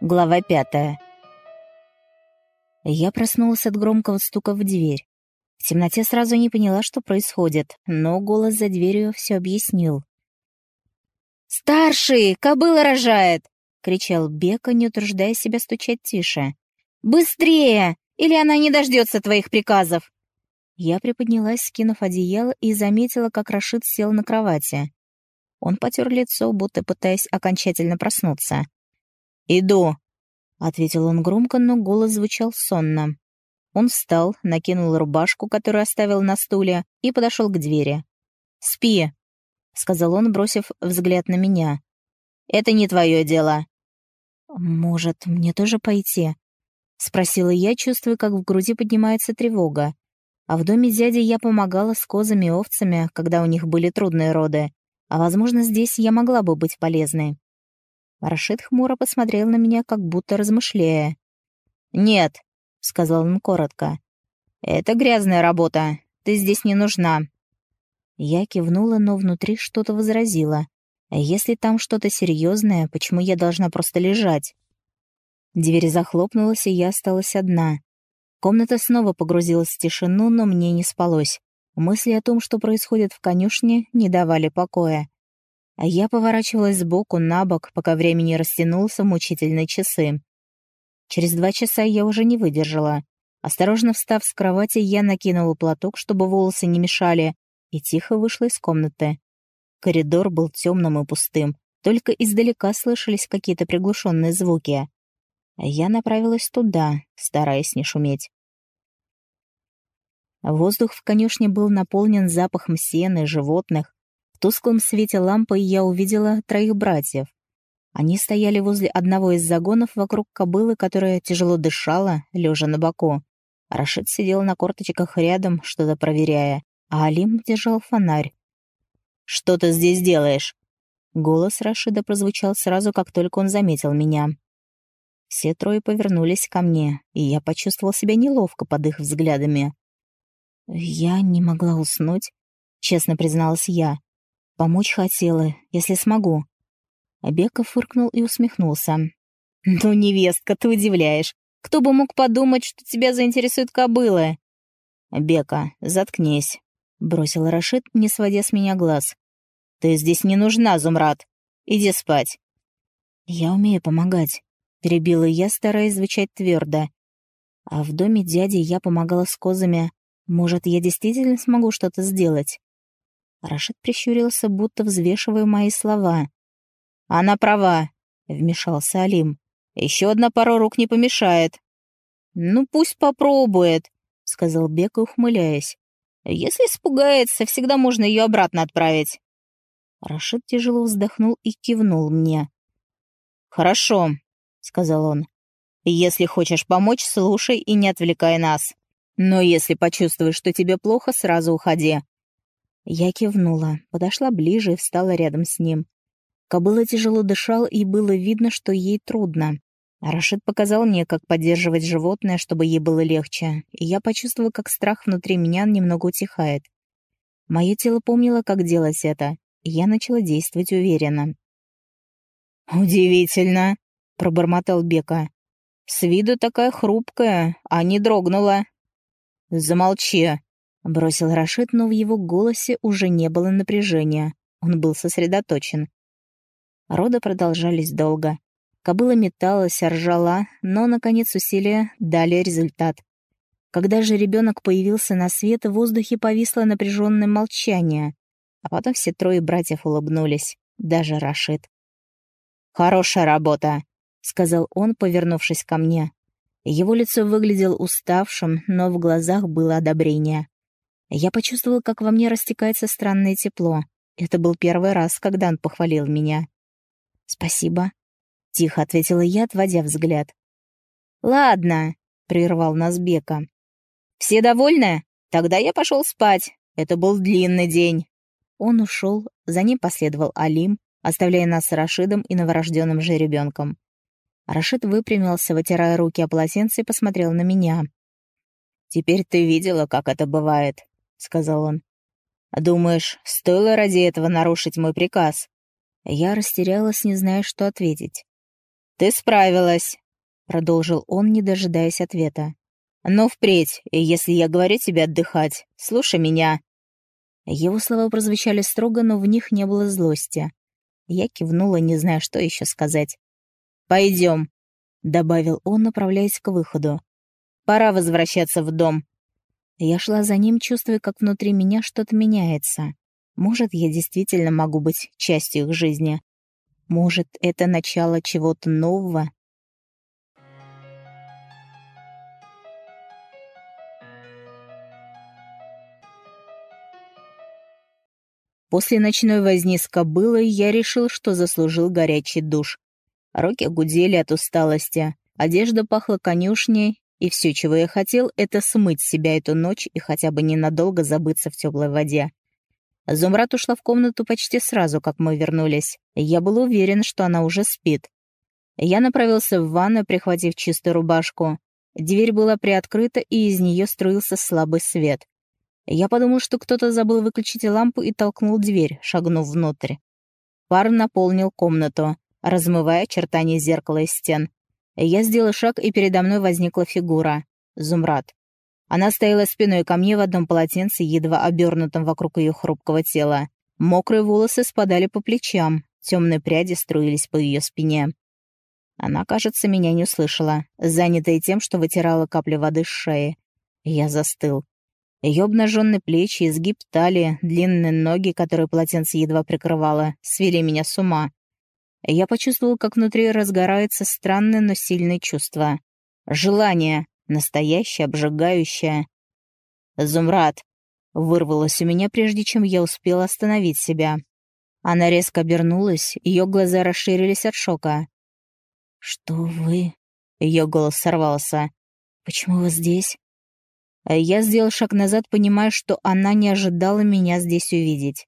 Глава пятая. Я проснулась от громкого стука в дверь. В темноте сразу не поняла, что происходит, но голос за дверью все объяснил. «Старший! Кобыла рожает!» — кричал Бека, не утруждая себя стучать тише. «Быстрее! Или она не дождется твоих приказов!» Я приподнялась, скинув одеяло, и заметила, как Рашид сел на кровати. Он потер лицо, будто пытаясь окончательно проснуться. «Иду», — ответил он громко, но голос звучал сонно. Он встал, накинул рубашку, которую оставил на стуле, и подошел к двери. «Спи», — сказал он, бросив взгляд на меня. «Это не твое дело». «Может, мне тоже пойти?» — спросила я, чувствуя, как в груди поднимается тревога. А в доме дяди я помогала с козами и овцами, когда у них были трудные роды. А, возможно, здесь я могла бы быть полезной. Рашид хмуро посмотрел на меня, как будто размышляя. «Нет», — сказал он коротко. «Это грязная работа. Ты здесь не нужна». Я кивнула, но внутри что-то возразило. А если там что-то серьезное, почему я должна просто лежать? Дверь захлопнулась, и я осталась одна. Комната снова погрузилась в тишину, но мне не спалось. Мысли о том, что происходит в конюшне, не давали покоя а я поворачивалась сбоку на бок, пока время не растянулся в мучительные часы. Через два часа я уже не выдержала. Осторожно встав с кровати, я накинула платок, чтобы волосы не мешали, и тихо вышла из комнаты. Коридор был темным и пустым, только издалека слышались какие-то приглушенные звуки. А я направилась туда, стараясь не шуметь. Воздух в конюшне был наполнен запахом сена и животных, тусклом свете лампы я увидела троих братьев. Они стояли возле одного из загонов вокруг кобылы, которая тяжело дышала, лежа на боку. Рашид сидел на корточках рядом, что-то проверяя, а Алим держал фонарь. «Что ты здесь делаешь?» Голос Рашида прозвучал сразу, как только он заметил меня. Все трое повернулись ко мне, и я почувствовал себя неловко под их взглядами. «Я не могла уснуть», — честно призналась я. Помочь хотела, если смогу». Бека фыркнул и усмехнулся. «Ну, невестка, ты удивляешь. Кто бы мог подумать, что тебя заинтересует кобыла?» «Бека, заткнись», — бросил Рашид, не сводя с меня глаз. «Ты здесь не нужна, Зумрад. Иди спать». «Я умею помогать», — перебила я, стараясь звучать твердо. «А в доме дяди я помогала с козами. Может, я действительно смогу что-то сделать?» Рашид прищурился, будто взвешивая мои слова. «Она права», — вмешался Алим. «Еще одна пара рук не помешает». «Ну, пусть попробует», — сказал Бек, ухмыляясь. «Если испугается, всегда можно ее обратно отправить». Рашид тяжело вздохнул и кивнул мне. «Хорошо», — сказал он. «Если хочешь помочь, слушай и не отвлекай нас. Но если почувствуешь, что тебе плохо, сразу уходи. Я кивнула, подошла ближе и встала рядом с ним. Кобыла тяжело дышала, и было видно, что ей трудно. Рашид показал мне, как поддерживать животное, чтобы ей было легче, и я почувствовала, как страх внутри меня немного утихает. Мое тело помнило, как делать это, и я начала действовать уверенно. «Удивительно», — пробормотал Бека. «С виду такая хрупкая, а не дрогнула». «Замолчи», Бросил Рашид, но в его голосе уже не было напряжения. Он был сосредоточен. Роды продолжались долго. Кобыла металась, ржала, но, наконец, усилия дали результат. Когда же ребенок появился на свет, в воздухе повисло напряженное молчание. А потом все трое братьев улыбнулись, даже Рашид. «Хорошая работа», — сказал он, повернувшись ко мне. Его лицо выглядело уставшим, но в глазах было одобрение. Я почувствовала, как во мне растекается странное тепло. Это был первый раз, когда он похвалил меня. «Спасибо», — тихо ответила я, отводя взгляд. «Ладно», — прервал нас Бека. «Все довольны? Тогда я пошел спать. Это был длинный день». Он ушел, за ним последовал Алим, оставляя нас с Рашидом и новорожденным же ребенком. Рашид выпрямился, вытирая руки о полотенце и посмотрел на меня. «Теперь ты видела, как это бывает сказал он. «Думаешь, стоило ради этого нарушить мой приказ?» Я растерялась, не зная, что ответить. «Ты справилась», — продолжил он, не дожидаясь ответа. «Но впредь, если я говорю тебе отдыхать, слушай меня». Его слова прозвучали строго, но в них не было злости. Я кивнула, не зная, что еще сказать. «Пойдем», — добавил он, направляясь к выходу. «Пора возвращаться в дом». Я шла за ним, чувствуя, как внутри меня что-то меняется. Может, я действительно могу быть частью их жизни. Может, это начало чего-то нового? После ночной возни с кобылой я решил, что заслужил горячий душ. Руки гудели от усталости, одежда пахла конюшней, и все, чего я хотел, это смыть себя эту ночь и хотя бы ненадолго забыться в теплой воде. Зумрат ушла в комнату почти сразу, как мы вернулись. Я был уверен, что она уже спит. Я направился в ванну, прихватив чистую рубашку. Дверь была приоткрыта, и из нее струился слабый свет. Я подумал, что кто-то забыл выключить лампу и толкнул дверь, шагнув внутрь. Пар наполнил комнату, размывая очертания зеркала и стен. Я сделал шаг, и передо мной возникла фигура. Зумрад. Она стояла спиной ко мне в одном полотенце, едва обернутом вокруг ее хрупкого тела. Мокрые волосы спадали по плечам, темные пряди струились по ее спине. Она, кажется, меня не услышала, занятая тем, что вытирала капли воды с шеи. Я застыл. Ее обнаженные плечи, изгиб талии, длинные ноги, которые полотенце едва прикрывало, свели меня с ума. Я почувствовал, как внутри разгорается странное, но сильное чувство. Желание, настоящая, обжигающая. «Зумрад!» — вырвалось у меня, прежде чем я успела остановить себя. Она резко обернулась, ее глаза расширились от шока. «Что вы?» — ее голос сорвался. «Почему вы здесь?» Я сделал шаг назад, понимая, что она не ожидала меня здесь увидеть.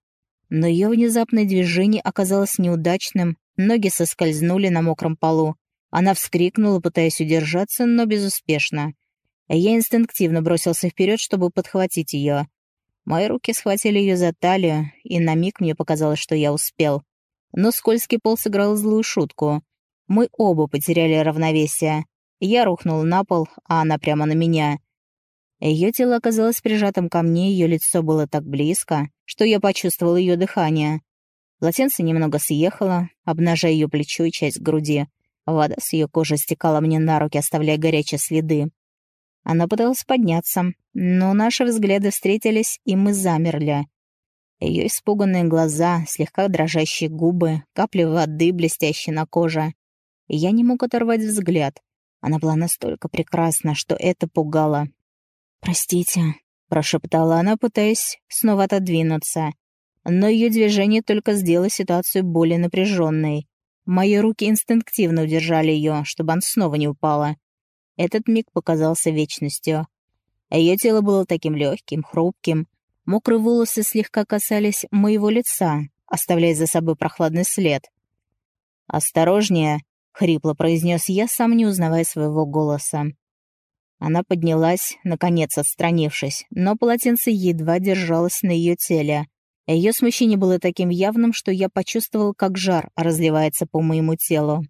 Но ее внезапное движение оказалось неудачным, ноги соскользнули на мокром полу. Она вскрикнула, пытаясь удержаться, но безуспешно. Я инстинктивно бросился вперед, чтобы подхватить ее. Мои руки схватили ее за талию, и на миг мне показалось, что я успел. Но скользкий пол сыграл злую шутку. Мы оба потеряли равновесие. Я рухнул на пол, а она прямо на меня. Ее тело оказалось прижатым ко мне, ее лицо было так близко, что я почувствовал ее дыхание. Полотенце немного съехало, обнажая ее плечо и часть груди. Вода с ее кожи стекала мне на руки, оставляя горячие следы. Она пыталась подняться, но наши взгляды встретились, и мы замерли. Ее испуганные глаза, слегка дрожащие губы, капли воды, блестящие на коже. Я не мог оторвать взгляд. Она была настолько прекрасна, что это пугало. «Простите», — прошептала она, пытаясь снова отодвинуться. Но ее движение только сделало ситуацию более напряженной. Мои руки инстинктивно удержали ее, чтобы она снова не упала. Этот миг показался вечностью. Ее тело было таким легким, хрупким. Мокрые волосы слегка касались моего лица, оставляя за собой прохладный след. «Осторожнее!» — хрипло произнес я, сам не узнавая своего голоса. Она поднялась, наконец отстранившись, но полотенце едва держалось на ее теле. Ее смущение было таким явным, что я почувствовал, как жар разливается по моему телу.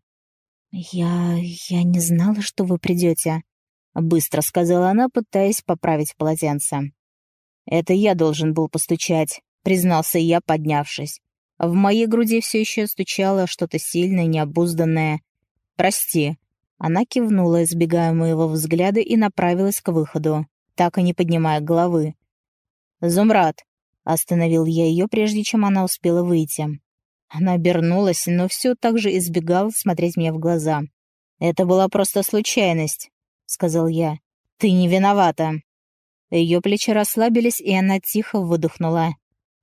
«Я... я не знала, что вы придете», — быстро сказала она, пытаясь поправить полотенце. «Это я должен был постучать», — признался я, поднявшись. В моей груди все еще стучало что-то сильное, необузданное. «Прости». Она кивнула, избегая моего взгляда, и направилась к выходу, так и не поднимая головы. «Зумрад, Остановил я ее, прежде чем она успела выйти. Она обернулась, но все так же избегала смотреть мне в глаза. «Это была просто случайность», — сказал я. «Ты не виновата». Ее плечи расслабились, и она тихо выдохнула.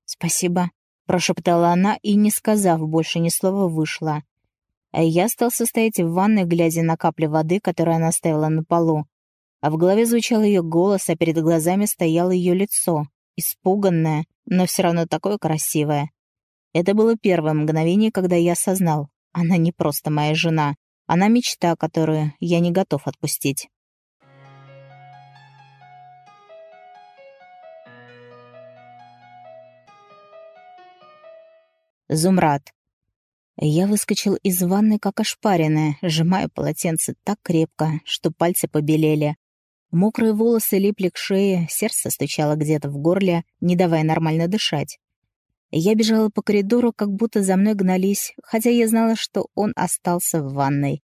«Спасибо», — прошептала она и, не сказав больше ни слова, вышла. А я остался стоять в ванной, глядя на капли воды, которые она оставила на полу. А в голове звучал ее голос, а перед глазами стояло ее лицо испуганная, но все равно такое красивое. Это было первое мгновение, когда я осознал, она не просто моя жена, она мечта, которую я не готов отпустить. Зумрад. Я выскочил из ванны, как ошпаренная, сжимая полотенце так крепко, что пальцы побелели. Мокрые волосы липли к шее, сердце стучало где-то в горле, не давая нормально дышать. Я бежала по коридору, как будто за мной гнались, хотя я знала, что он остался в ванной.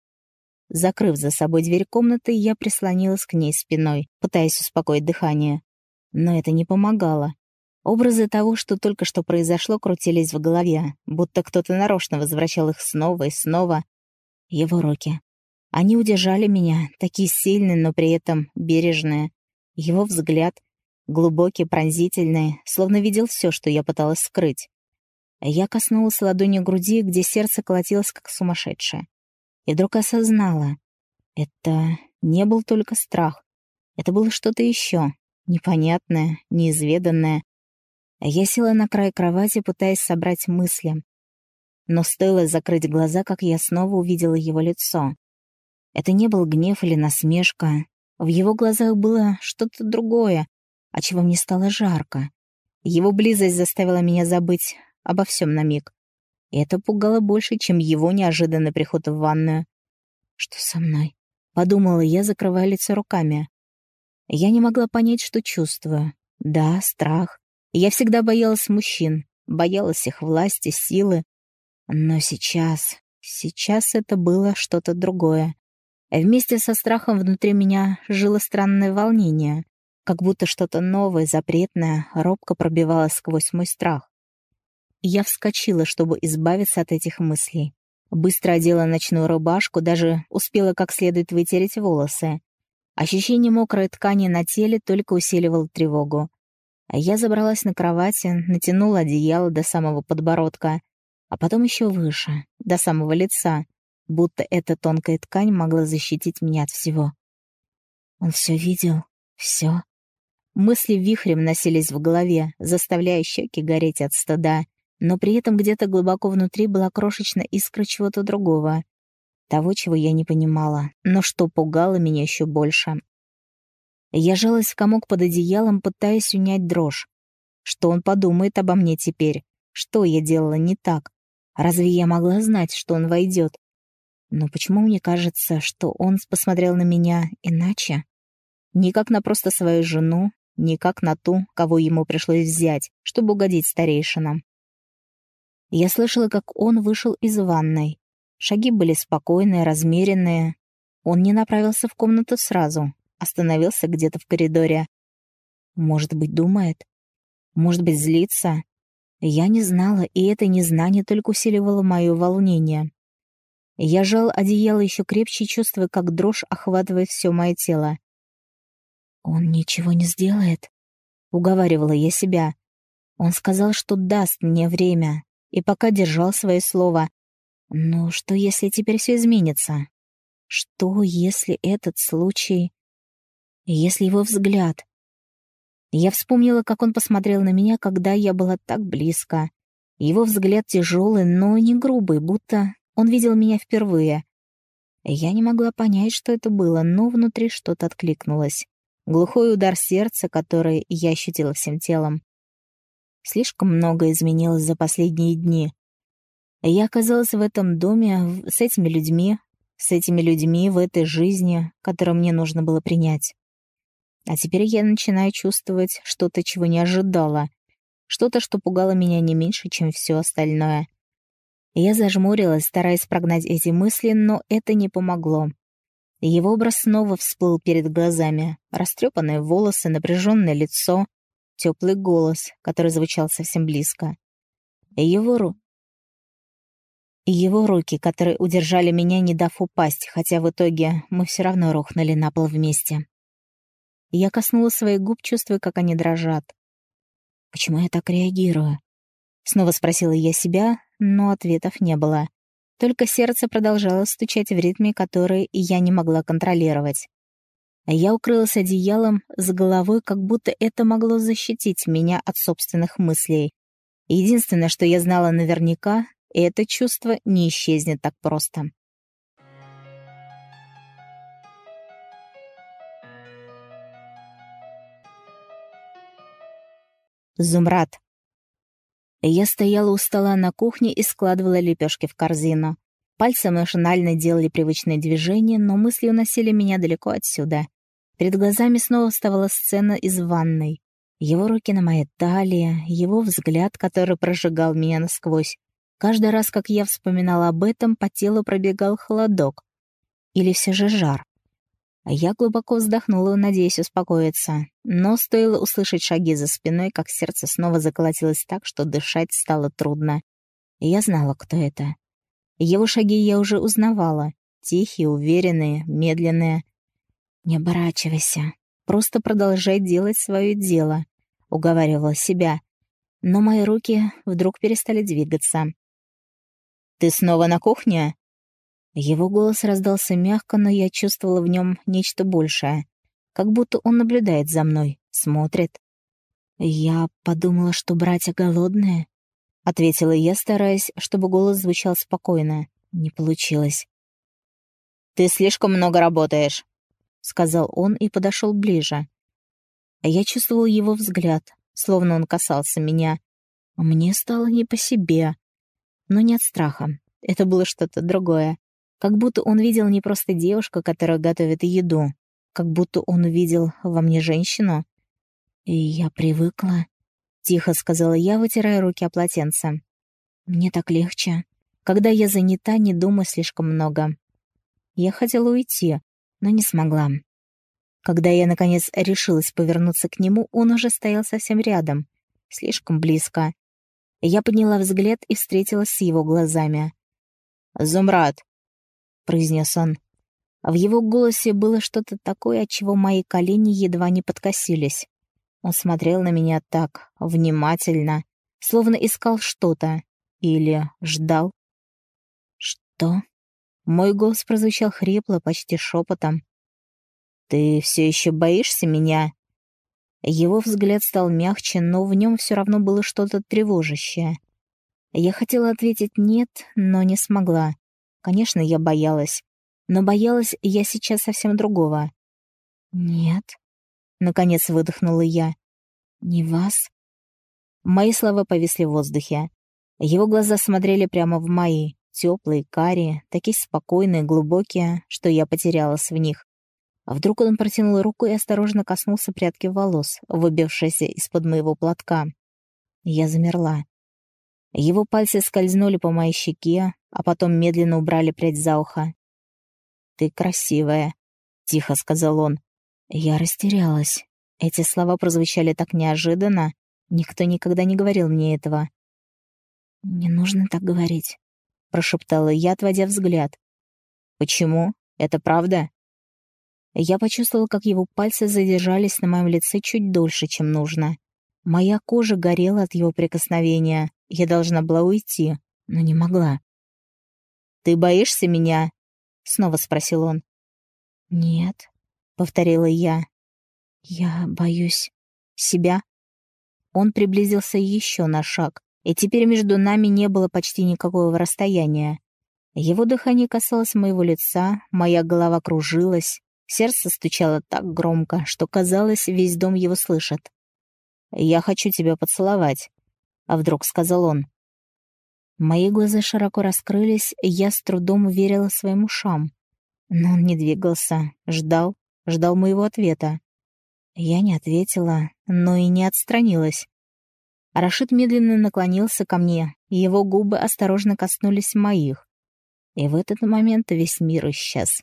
Закрыв за собой дверь комнаты, я прислонилась к ней спиной, пытаясь успокоить дыхание. Но это не помогало. Образы того, что только что произошло, крутились в голове, будто кто-то нарочно возвращал их снова и снова. Его руки. Они удержали меня, такие сильные, но при этом бережные. Его взгляд, глубокий, пронзительный, словно видел все, что я пыталась скрыть. Я коснулась ладонью груди, где сердце колотилось, как сумасшедшее. И вдруг осознала. Это не был только страх. Это было что-то еще, непонятное, неизведанное, я села на край кровати, пытаясь собрать мысли. Но стоило закрыть глаза, как я снова увидела его лицо. Это не был гнев или насмешка. В его глазах было что-то другое, от чего мне стало жарко. Его близость заставила меня забыть обо всем на миг. И это пугало больше, чем его неожиданный приход в ванную. «Что со мной?» — подумала я, закрывая лицо руками. Я не могла понять, что чувствую. Да, страх, я всегда боялась мужчин, боялась их власти, силы. Но сейчас, сейчас это было что-то другое. Вместе со страхом внутри меня жило странное волнение, как будто что-то новое, запретное, робко пробивалось сквозь мой страх. Я вскочила, чтобы избавиться от этих мыслей. Быстро одела ночную рубашку, даже успела как следует вытереть волосы. Ощущение мокрой ткани на теле только усиливало тревогу. Я забралась на кровати, натянула одеяло до самого подбородка, а потом еще выше, до самого лица, будто эта тонкая ткань могла защитить меня от всего. Он все видел, все. Мысли вихрем носились в голове, заставляя щеки гореть от стыда, но при этом где-то глубоко внутри была крошечная искра чего-то другого, того, чего я не понимала, но что пугало меня еще больше. Я жалась в комок под одеялом, пытаясь унять дрожь. Что он подумает обо мне теперь? Что я делала не так? Разве я могла знать, что он войдет? Но почему мне кажется, что он посмотрел на меня иначе? Не как на просто свою жену, не как на ту, кого ему пришлось взять, чтобы угодить старейшинам. Я слышала, как он вышел из ванной. Шаги были спокойные, размеренные. Он не направился в комнату сразу, остановился где-то в коридоре. Может быть, думает? Может быть, злится? Я не знала, и это незнание только усиливало мое волнение. Я жал одеяло еще крепче, чувствуя, как дрожь охватывает все мое тело. «Он ничего не сделает», — уговаривала я себя. Он сказал, что даст мне время, и пока держал свое слово. Но что, если теперь все изменится? Что, если этот случай если его взгляд... Я вспомнила, как он посмотрел на меня, когда я была так близко. Его взгляд тяжелый, но не грубый, будто он видел меня впервые. Я не могла понять, что это было, но внутри что-то откликнулось. Глухой удар сердца, который я ощутила всем телом. Слишком много изменилось за последние дни. Я оказалась в этом доме, с этими людьми, с этими людьми в этой жизни, которую мне нужно было принять. А теперь я начинаю чувствовать что-то, чего не ожидала. Что-то, что пугало меня не меньше, чем все остальное. Я зажмурилась, стараясь прогнать эти мысли, но это не помогло. Его образ снова всплыл перед глазами. Растрепанные волосы, напряженное лицо, теплый голос, который звучал совсем близко. Его ру... Его руки, которые удержали меня, не дав упасть, хотя в итоге мы все равно рухнули на пол вместе. Я коснулась своих губ, чувствуя, как они дрожат. «Почему я так реагирую?» Снова спросила я себя, но ответов не было. Только сердце продолжало стучать в ритме, который я не могла контролировать. Я укрылась одеялом с головой, как будто это могло защитить меня от собственных мыслей. Единственное, что я знала наверняка, это чувство не исчезнет так просто. Зумрад. Я стояла у стола на кухне и складывала лепешки в корзину. Пальцы машинально делали привычные движения, но мысли уносили меня далеко отсюда. Перед глазами снова вставала сцена из ванной. Его руки на моей талии, его взгляд, который прожигал меня насквозь. Каждый раз, как я вспоминала об этом, по телу пробегал холодок. Или все же жар. Я глубоко вздохнула, надеясь успокоиться. Но стоило услышать шаги за спиной, как сердце снова заколотилось так, что дышать стало трудно. я знала, кто это. Его шаги я уже узнавала. Тихие, уверенные, медленные. «Не оборачивайся. Просто продолжай делать свое дело», — уговаривала себя. Но мои руки вдруг перестали двигаться. «Ты снова на кухне?» Его голос раздался мягко, но я чувствовала в нем нечто большее. Как будто он наблюдает за мной, смотрит. Я подумала, что братья голодные. — ответила я, стараясь, чтобы голос звучал спокойно. Не получилось. «Ты слишком много работаешь», — сказал он и подошел ближе. Я чувствовал его взгляд, словно он касался меня. Мне стало не по себе. Но не от страха. Это было что-то другое. Как будто он видел не просто девушку, которая готовит еду. Как будто он увидел во мне женщину. И я привыкла. — тихо сказала я, вытирая руки о полотенце. «Мне так легче. Когда я занята, не думаю слишком много. Я хотела уйти, но не смогла. Когда я, наконец, решилась повернуться к нему, он уже стоял совсем рядом, слишком близко. Я подняла взгляд и встретилась с его глазами. «Зумрад», — произнес он. В его голосе было что-то такое, от чего мои колени едва не подкосились. Он смотрел на меня так, внимательно, словно искал что-то. Или ждал. «Что?» Мой голос прозвучал хрипло, почти шепотом. «Ты все еще боишься меня?» Его взгляд стал мягче, но в нем все равно было что-то тревожащее. Я хотела ответить «нет», но не смогла. Конечно, я боялась. Но боялась я сейчас совсем другого. «Нет», Наконец выдохнула я. «Не вас?» Мои слова повисли в воздухе. Его глаза смотрели прямо в мои, теплые, карие, такие спокойные, глубокие, что я потерялась в них. А вдруг он протянул руку и осторожно коснулся прядки волос, выбившейся из-под моего платка. Я замерла. Его пальцы скользнули по моей щеке, а потом медленно убрали прядь за ухо. «Ты красивая», — тихо сказал он. Я растерялась. Эти слова прозвучали так неожиданно. Никто никогда не говорил мне этого. «Не нужно так говорить», — прошептала я, отводя взгляд. «Почему? Это правда?» Я почувствовала, как его пальцы задержались на моем лице чуть дольше, чем нужно. Моя кожа горела от его прикосновения. Я должна была уйти, но не могла. «Ты боишься меня?» — снова спросил он. «Нет», повторила я. Я боюсь себя. Он приблизился еще на шаг, и теперь между нами не было почти никакого расстояния. Его дыхание касалось моего лица, моя голова кружилась, сердце стучало так громко, что, казалось, весь дом его слышит. «Я хочу тебя поцеловать», — а вдруг сказал он. Мои глаза широко раскрылись, и я с трудом верила своим ушам. Но он не двигался, ждал, ждал моего ответа. Я не ответила, но и не отстранилась. Рашид медленно наклонился ко мне, и его губы осторожно коснулись моих. И в этот момент весь мир исчез.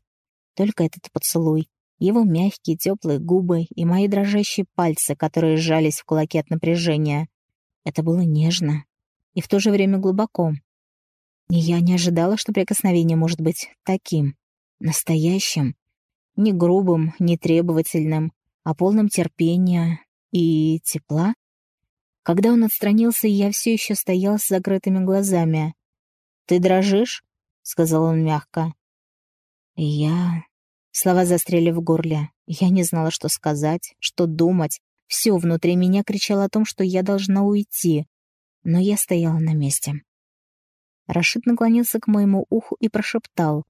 Только этот поцелуй, его мягкие теплые губы и мои дрожащие пальцы, которые сжались в кулаки от напряжения. Это было нежно и в то же время глубоко. И я не ожидала, что прикосновение может быть таким, настоящим, не грубым, не требовательным, а полным терпения и тепла. Когда он отстранился, я все еще стоял с закрытыми глазами. «Ты дрожишь?» — сказал он мягко. «Я...» Слова застряли в горле. Я не знала, что сказать, что думать. Все внутри меня кричало о том, что я должна уйти. Но я стояла на месте. Рашид наклонился к моему уху и прошептал.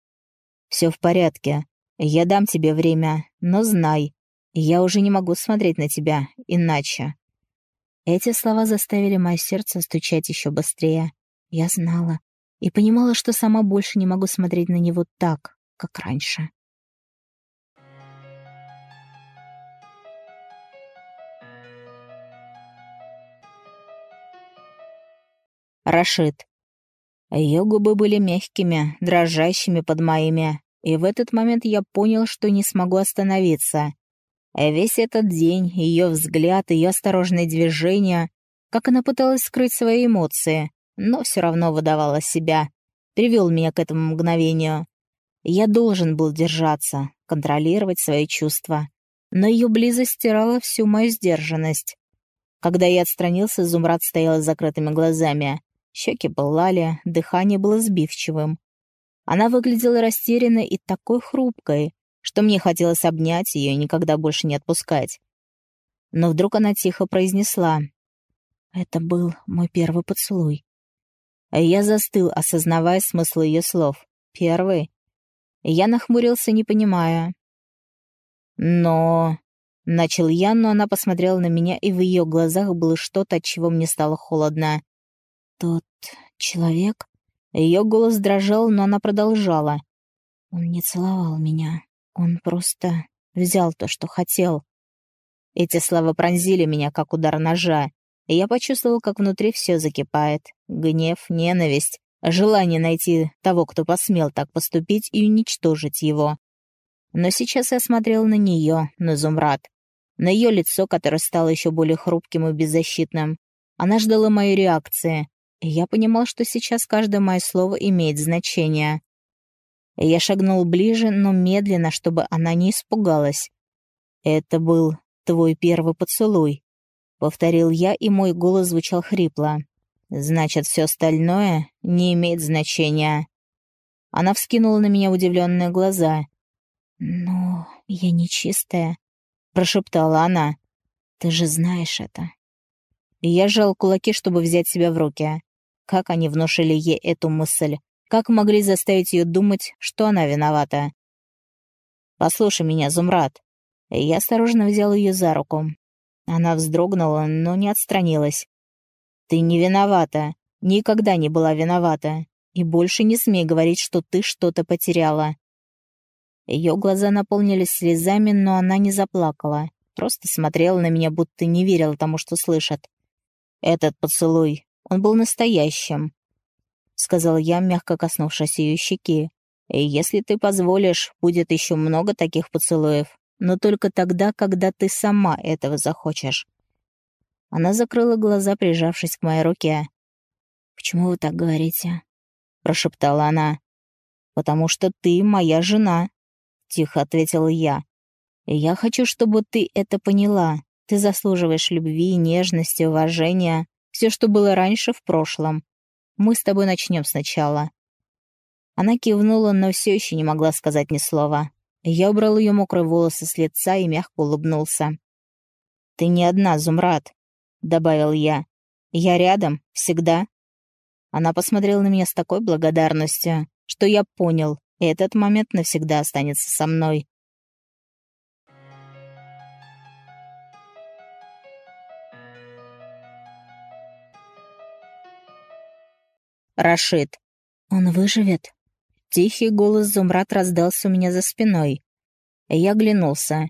«Все в порядке. Я дам тебе время, но знай, я уже не могу смотреть на тебя иначе. Эти слова заставили мое сердце стучать еще быстрее. Я знала и понимала, что сама больше не могу смотреть на него так, как раньше. Рашид. Ее губы были мягкими, дрожащими под моими, и в этот момент я понял, что не смогу остановиться. Весь этот день, ее взгляд, ее осторожные движения, как она пыталась скрыть свои эмоции, но все равно выдавала себя, привел меня к этому мгновению. Я должен был держаться, контролировать свои чувства, но ее близость стирала всю мою сдержанность. Когда я отстранился, Зумрад стояла с закрытыми глазами. Щеки пылали, дыхание было сбивчивым. Она выглядела растерянной и такой хрупкой, что мне хотелось обнять ее и никогда больше не отпускать. Но вдруг она тихо произнесла. «Это был мой первый поцелуй». А я застыл, осознавая смысл ее слов. «Первый?» Я нахмурился, не понимая. «Но...» Начал я, но она посмотрела на меня, и в ее глазах было что-то, от чего мне стало холодно. «Тот человек?» Ее голос дрожал, но она продолжала. «Он не целовал меня. Он просто взял то, что хотел». Эти слова пронзили меня, как удар ножа, и я почувствовал, как внутри все закипает. Гнев, ненависть, желание найти того, кто посмел так поступить и уничтожить его. Но сейчас я смотрел на нее, на Зумрад, на ее лицо, которое стало еще более хрупким и беззащитным. Она ждала моей реакции, я понимал, что сейчас каждое мое слово имеет значение. Я шагнул ближе, но медленно, чтобы она не испугалась. «Это был твой первый поцелуй», — повторил я, и мой голос звучал хрипло. «Значит, все остальное не имеет значения». Она вскинула на меня удивленные глаза. «Но я нечистая», — прошептала она. «Ты же знаешь это». Я сжал кулаки, чтобы взять себя в руки. Как они внушили ей эту мысль? Как могли заставить ее думать, что она виновата? «Послушай меня, Зумрад». Я осторожно взял ее за руку. Она вздрогнула, но не отстранилась. «Ты не виновата. Никогда не была виновата. И больше не смей говорить, что ты что-то потеряла». Ее глаза наполнились слезами, но она не заплакала. Просто смотрела на меня, будто не верила тому, что слышит. «Этот поцелуй он был настоящим», — сказал я, мягко коснувшись ее щеки. «И если ты позволишь, будет еще много таких поцелуев, но только тогда, когда ты сама этого захочешь». Она закрыла глаза, прижавшись к моей руке. «Почему вы так говорите?» — прошептала она. «Потому что ты моя жена», — тихо ответила я. «И я хочу, чтобы ты это поняла. Ты заслуживаешь любви, нежности, уважения. Все, что было раньше, в прошлом. Мы с тобой начнем сначала». Она кивнула, но все еще не могла сказать ни слова. Я убрал ее мокрые волосы с лица и мягко улыбнулся. «Ты не одна, Зумрад», — добавил я. «Я рядом, всегда». Она посмотрела на меня с такой благодарностью, что я понял, этот момент навсегда останется со мной. Рашид. «Он выживет?» Тихий голос Зумрат раздался у меня за спиной. Я оглянулся.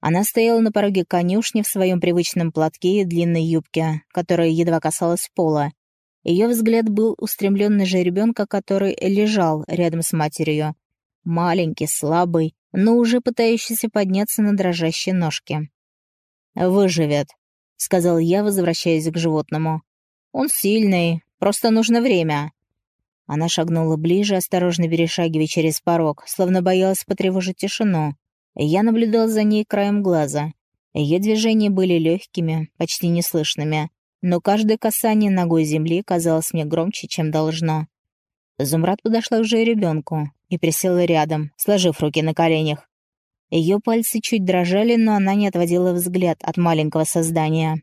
Она стояла на пороге конюшни в своем привычном платке и длинной юбке, которая едва касалась пола. Ее взгляд был устремлен на жеребенка, который лежал рядом с матерью. Маленький, слабый, но уже пытающийся подняться на дрожащие ножки. «Выживет», — сказал я, возвращаясь к животному. «Он сильный, Просто нужно время». Она шагнула ближе, осторожно перешагивая через порог, словно боялась потревожить тишину. Я наблюдал за ней краем глаза. Ее движения были легкими, почти неслышными, но каждое касание ногой земли казалось мне громче, чем должно. Зумрад подошла к жеребенку и присела рядом, сложив руки на коленях. Ее пальцы чуть дрожали, но она не отводила взгляд от маленького создания.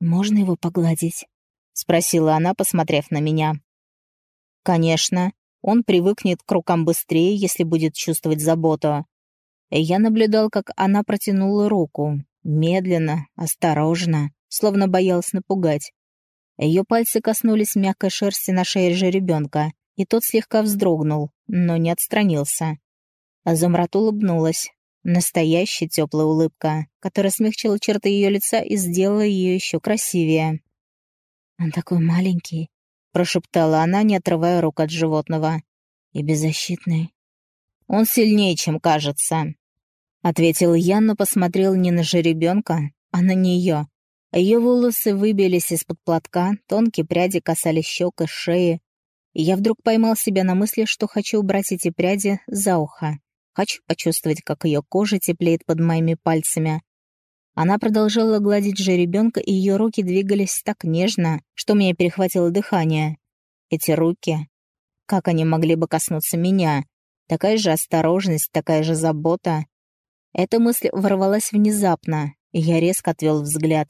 «Можно его погладить?» — спросила она, посмотрев на меня. «Конечно, он привыкнет к рукам быстрее, если будет чувствовать заботу». Я наблюдал, как она протянула руку, медленно, осторожно, словно боялась напугать. Ее пальцы коснулись мягкой шерсти на шее жеребенка, и тот слегка вздрогнул, но не отстранился. Азумрат улыбнулась. Настоящая теплая улыбка, которая смягчила черты ее лица и сделала ее еще красивее. «Он такой маленький», — прошептала она, не отрывая рук от животного. «И беззащитный». «Он сильнее, чем кажется», — ответил я, но посмотрел не на жеребенка, а на нее. Ее волосы выбились из-под платка, тонкие пряди касались щек и шеи. И я вдруг поймал себя на мысли, что хочу убрать эти пряди за ухо. Хочу почувствовать, как ее кожа теплеет под моими пальцами. Она продолжала гладить жеребенка, и ее руки двигались так нежно, что меня перехватило дыхание. Эти руки... Как они могли бы коснуться меня? Такая же осторожность, такая же забота. Эта мысль ворвалась внезапно, и я резко отвел взгляд.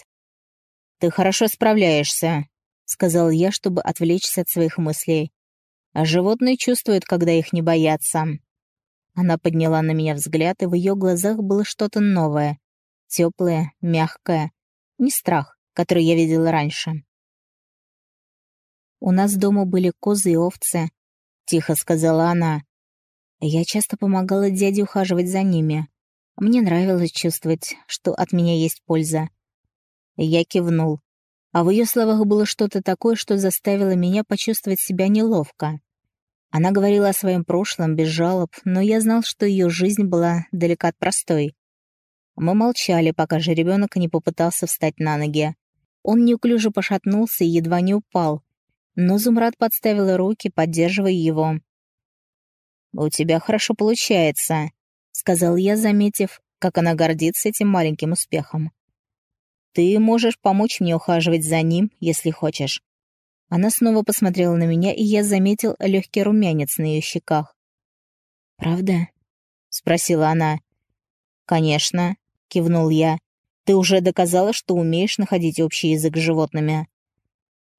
«Ты хорошо справляешься», — сказал я, чтобы отвлечься от своих мыслей. А животные чувствуют, когда их не боятся. Она подняла на меня взгляд, и в ее глазах было что-то новое. Теплое, мягкое. Не страх, который я видела раньше. «У нас дома были козы и овцы», — тихо сказала она. Я часто помогала дяде ухаживать за ними. Мне нравилось чувствовать, что от меня есть польза. Я кивнул. А в ее словах было что-то такое, что заставило меня почувствовать себя неловко. Она говорила о своем прошлом без жалоб, но я знал, что ее жизнь была далека от простой. Мы молчали, пока же ребенок не попытался встать на ноги. Он неуклюже пошатнулся и едва не упал, но Зумрад подставила руки, поддерживая его. «У тебя хорошо получается», — сказал я, заметив, как она гордится этим маленьким успехом. «Ты можешь помочь мне ухаживать за ним, если хочешь. Она снова посмотрела на меня, и я заметил легкий румянец на ее щеках. «Правда?» — спросила она. «Конечно», — кивнул я. «Ты уже доказала, что умеешь находить общий язык с животными».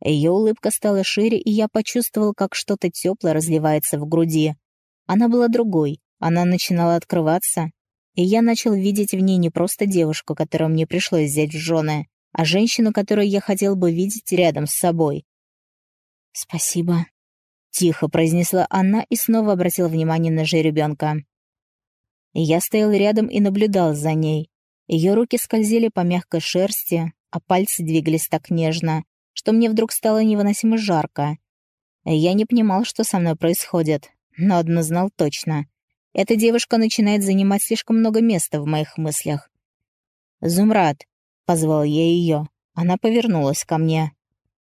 Ее улыбка стала шире, и я почувствовал, как что-то теплое разливается в груди. Она была другой, она начинала открываться, и я начал видеть в ней не просто девушку, которую мне пришлось взять в жены, а женщину, которую я хотел бы видеть рядом с собой. «Спасибо», — тихо произнесла она и снова обратила внимание на жеребенка. Я стоял рядом и наблюдал за ней. Ее руки скользили по мягкой шерсти, а пальцы двигались так нежно, что мне вдруг стало невыносимо жарко. Я не понимал, что со мной происходит, но одно знал точно. Эта девушка начинает занимать слишком много места в моих мыслях. «Зумрад», — позвал я ее. Она повернулась ко мне.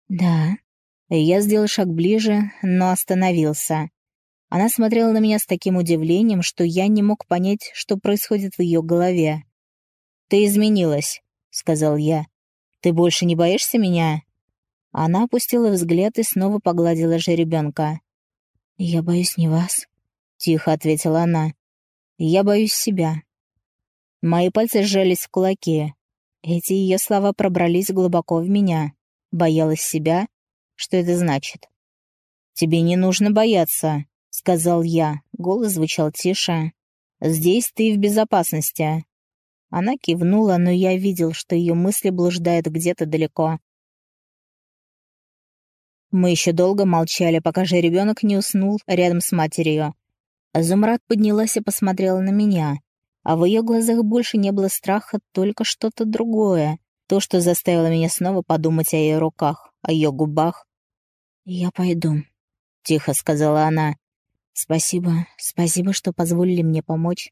«Да», я сделал шаг ближе, но остановился. Она смотрела на меня с таким удивлением, что я не мог понять, что происходит в ее голове. «Ты изменилась», — сказал я. «Ты больше не боишься меня?» Она опустила взгляд и снова погладила жеребенка. «Я боюсь не вас», — тихо ответила она. «Я боюсь себя». Мои пальцы сжались в кулаки. Эти ее слова пробрались глубоко в меня. Боялась себя что это значит. «Тебе не нужно бояться», — сказал я. Голос звучал тише. «Здесь ты в безопасности». Она кивнула, но я видел, что ее мысли блуждают где-то далеко. Мы еще долго молчали, пока же ребенок не уснул рядом с матерью. Зумрад поднялась и посмотрела на меня, а в ее глазах больше не было страха, только что-то другое. То, что заставило меня снова подумать о ее руках, о ее губах, «Я пойду», — тихо сказала она. «Спасибо, спасибо, что позволили мне помочь».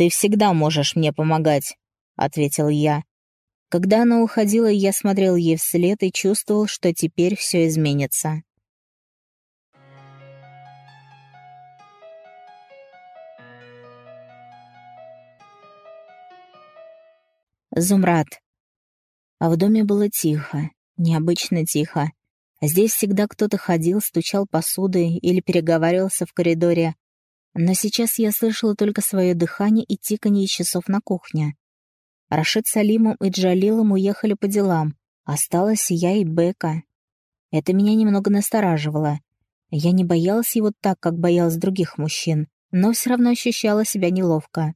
«Ты всегда можешь мне помогать», — ответил я. Когда она уходила, я смотрел ей вслед и чувствовал, что теперь все изменится. Зумрад. А в доме было тихо, необычно тихо. Здесь всегда кто-то ходил, стучал посудой или переговаривался в коридоре. Но сейчас я слышала только свое дыхание и тиканье часов на кухне. Рашид с Алимом и Джалилом уехали по делам. Осталась я и Бека. Это меня немного настораживало. Я не боялась его так, как боялась других мужчин, но все равно ощущала себя неловко.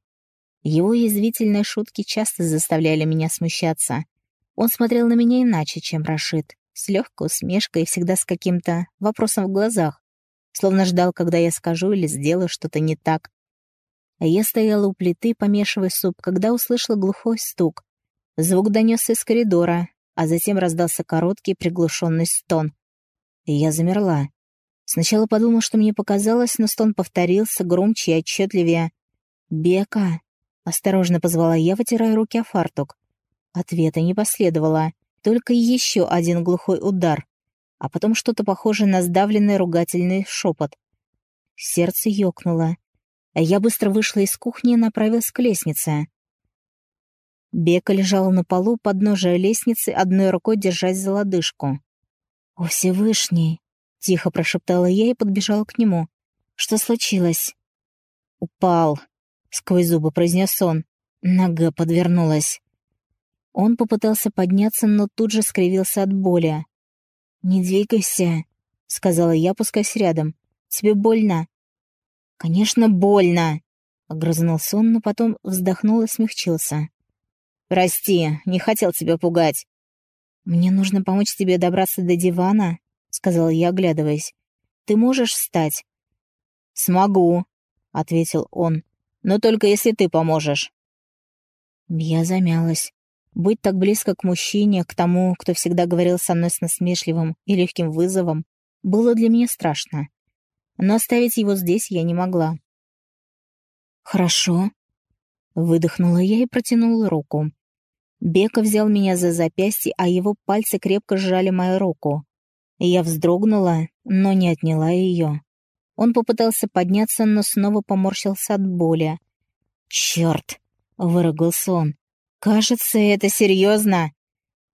Его язвительные шутки часто заставляли меня смущаться. Он смотрел на меня иначе, чем Рашид, с легкой усмешкой и всегда с каким-то вопросом в глазах, словно ждал, когда я скажу или сделаю что-то не так. А я стояла у плиты, помешивая суп, когда услышала глухой стук. Звук донесся из коридора, а затем раздался короткий приглушенный стон. И я замерла. Сначала подумала, что мне показалось, но стон повторился громче и отчетливее. «Бека!» — осторожно позвала я, вытирая руки о фартук. Ответа не последовало, только еще один глухой удар, а потом что-то похожее на сдавленный ругательный шепот. Сердце ёкнуло. Я быстро вышла из кухни и направилась к лестнице. Бека лежала на полу под ножей лестницы, одной рукой держась за лодыжку. «О, Всевышний!» — тихо прошептала я и подбежала к нему. «Что случилось?» «Упал», — сквозь зубы произнес он. Нога подвернулась. Он попытался подняться, но тут же скривился от боли. «Не двигайся», — сказала я, опускаясь рядом. «Тебе больно?» «Конечно, больно!» — огрызнулся он, но потом вздохнул и смягчился. «Прости, не хотел тебя пугать». «Мне нужно помочь тебе добраться до дивана», — сказала я, оглядываясь. «Ты можешь встать?» «Смогу», — ответил он. «Но только если ты поможешь». Я замялась. Быть так близко к мужчине, к тому, кто всегда говорил со мной с насмешливым и легким вызовом, было для меня страшно. Но оставить его здесь я не могла. «Хорошо», — выдохнула я и протянула руку. Бека взял меня за запястье, а его пальцы крепко сжали мою руку. Я вздрогнула, но не отняла ее. Он попытался подняться, но снова поморщился от боли. «Черт!» — выругался он. «Кажется, это серьезно!»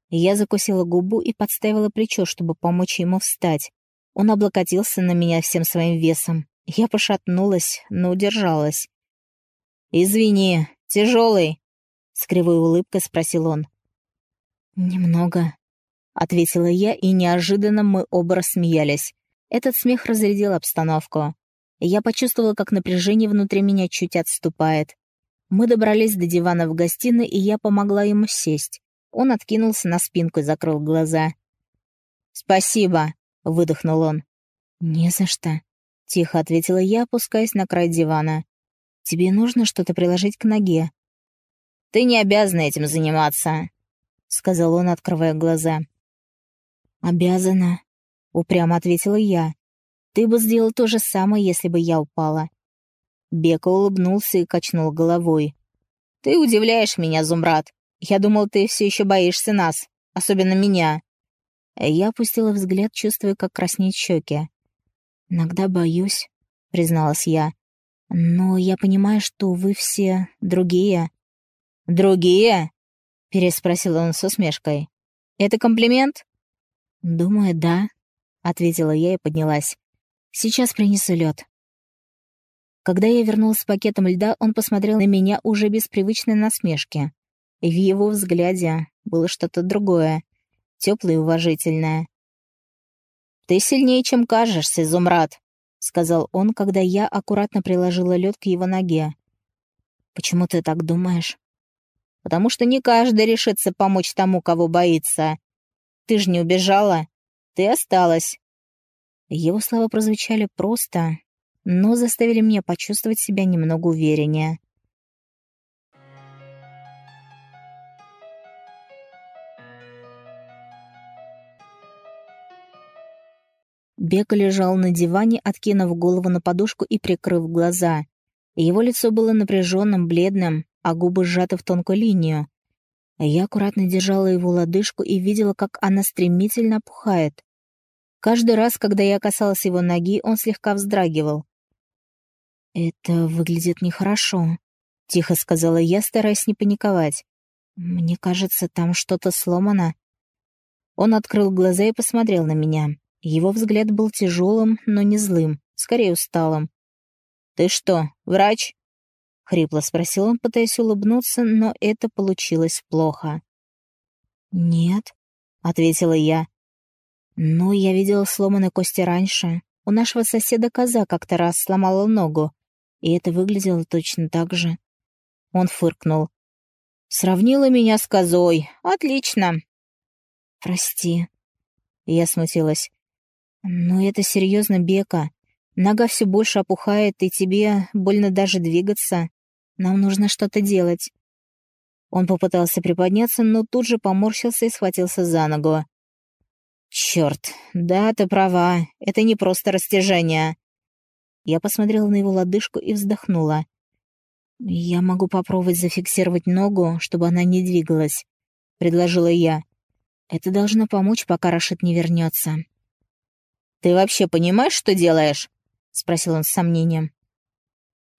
Я закусила губу и подставила плечо, чтобы помочь ему встать. Он облокотился на меня всем своим весом. Я пошатнулась, но удержалась. «Извини, тяжелый?» — с кривой улыбкой спросил он. «Немного», — ответила я, и неожиданно мы оба рассмеялись. Этот смех разрядил обстановку. Я почувствовала, как напряжение внутри меня чуть отступает. Мы добрались до дивана в гостиной, и я помогла ему сесть. Он откинулся на спинку и закрыл глаза. «Спасибо», — выдохнул он. «Не за что», — тихо ответила я, опускаясь на край дивана. «Тебе нужно что-то приложить к ноге». «Ты не обязана этим заниматься», — сказал он, открывая глаза. «Обязана», — упрямо ответила я. «Ты бы сделал то же самое, если бы я упала. Бека улыбнулся и качнул головой. «Ты удивляешь меня, Зумрад. Я думал, ты все еще боишься нас, особенно меня». Я опустила взгляд, чувствуя, как краснеют щеки. «Иногда боюсь», — призналась я. «Но я понимаю, что вы все другие». «Другие?» — переспросил он с усмешкой. «Это комплимент?» «Думаю, да», — ответила я и поднялась. «Сейчас принесу лед. Когда я вернулась с пакетом льда, он посмотрел на меня уже без привычной насмешки. В его взгляде было что-то другое, теплое и уважительное. «Ты сильнее, чем кажешься, Изумрад», — сказал он, когда я аккуратно приложила лед к его ноге. «Почему ты так думаешь?» «Потому что не каждый решится помочь тому, кого боится. Ты же не убежала. Ты осталась». Его слова прозвучали просто, но заставили меня почувствовать себя немного увереннее. Бека лежал на диване, откинув голову на подушку и прикрыв глаза. Его лицо было напряженным, бледным, а губы сжаты в тонкую линию. Я аккуратно держала его лодыжку и видела, как она стремительно опухает. Каждый раз, когда я касалась его ноги, он слегка вздрагивал. «Это выглядит нехорошо», — тихо сказала я, стараясь не паниковать. «Мне кажется, там что-то сломано». Он открыл глаза и посмотрел на меня. Его взгляд был тяжелым, но не злым, скорее усталым. «Ты что, врач?» — хрипло спросил он, пытаясь улыбнуться, но это получилось плохо. «Нет», — ответила я. «Ну, я видела сломанные кости раньше. У нашего соседа коза как-то раз сломала ногу, и это выглядело точно так же. Он фыркнул. «Сравнила меня с козой. Отлично. «Прости». Я смутилась. «Но это серьезно, Бека. Нога все больше опухает, и тебе больно даже двигаться. Нам нужно что-то делать». Он попытался приподняться, но тут же поморщился и схватился за ногу. «Черт, да, ты права, это не просто растяжение». Я посмотрела на его лодыжку и вздохнула. «Я могу попробовать зафиксировать ногу, чтобы она не двигалась», — предложила я. «Это должно помочь, пока Рашид не вернется». «Ты вообще понимаешь, что делаешь?» — спросил он с сомнением.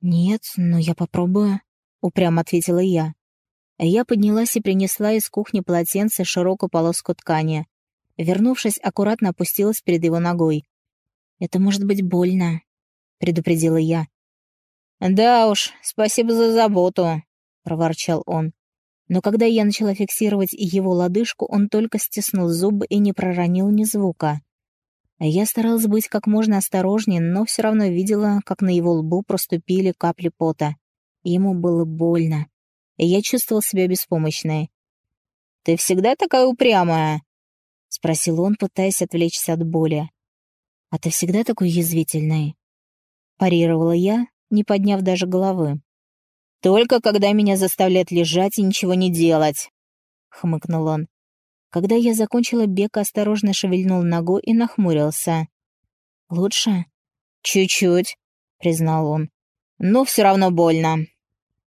«Нет, но я попробую», — упрямо ответила я. Я поднялась и принесла из кухни полотенце широкую полоску ткани. Вернувшись, аккуратно опустилась перед его ногой. «Это может быть больно», — предупредила я. «Да уж, спасибо за заботу», — проворчал он. Но когда я начала фиксировать его лодыжку, он только стиснул зубы и не проронил ни звука. Я старалась быть как можно осторожнее, но все равно видела, как на его лбу проступили капли пота. Ему было больно, и я чувствовала себя беспомощной. «Ты всегда такая упрямая?» — спросил он, пытаясь отвлечься от боли. «А ты всегда такой язвительный?» Парировала я, не подняв даже головы. «Только когда меня заставляют лежать и ничего не делать», — хмыкнул он. Когда я закончила, Бек осторожно шевельнул ногой и нахмурился. «Лучше?» «Чуть-чуть», — признал он. «Но все равно больно».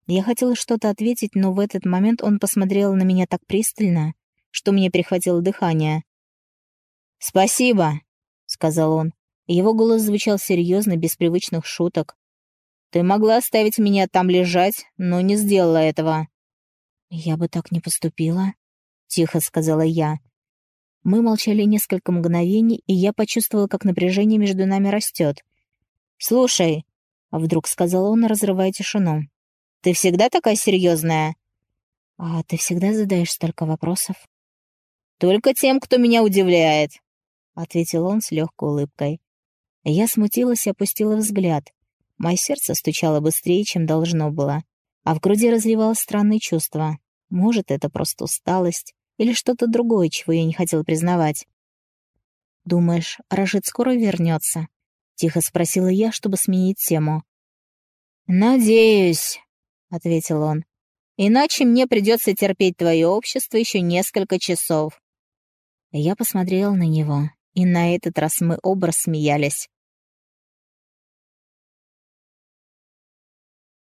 Я хотела что-то ответить, но в этот момент он посмотрел на меня так пристально, что мне перехватило дыхание. «Спасибо», — сказал он. Его голос звучал серьезно, без привычных шуток. «Ты могла оставить меня там лежать, но не сделала этого». «Я бы так не поступила», — тихо сказала я. Мы молчали несколько мгновений, и я почувствовала, как напряжение между нами растет. «Слушай», — вдруг сказал он, разрывая тишину, — «ты всегда такая серьезная?» «А ты всегда задаешь столько вопросов?» «Только тем, кто меня удивляет», — ответил он с легкой улыбкой. Я смутилась и опустила взгляд. Мое сердце стучало быстрее, чем должно было, а в груди разливалось странное чувство. Может, это просто усталость, или что-то другое, чего я не хотела признавать. «Думаешь, Рашид скоро вернется?» — тихо спросила я, чтобы сменить тему. «Надеюсь», — ответил он. «Иначе мне придется терпеть твое общество еще несколько часов». Я посмотрела на него, и на этот раз мы оба смеялись.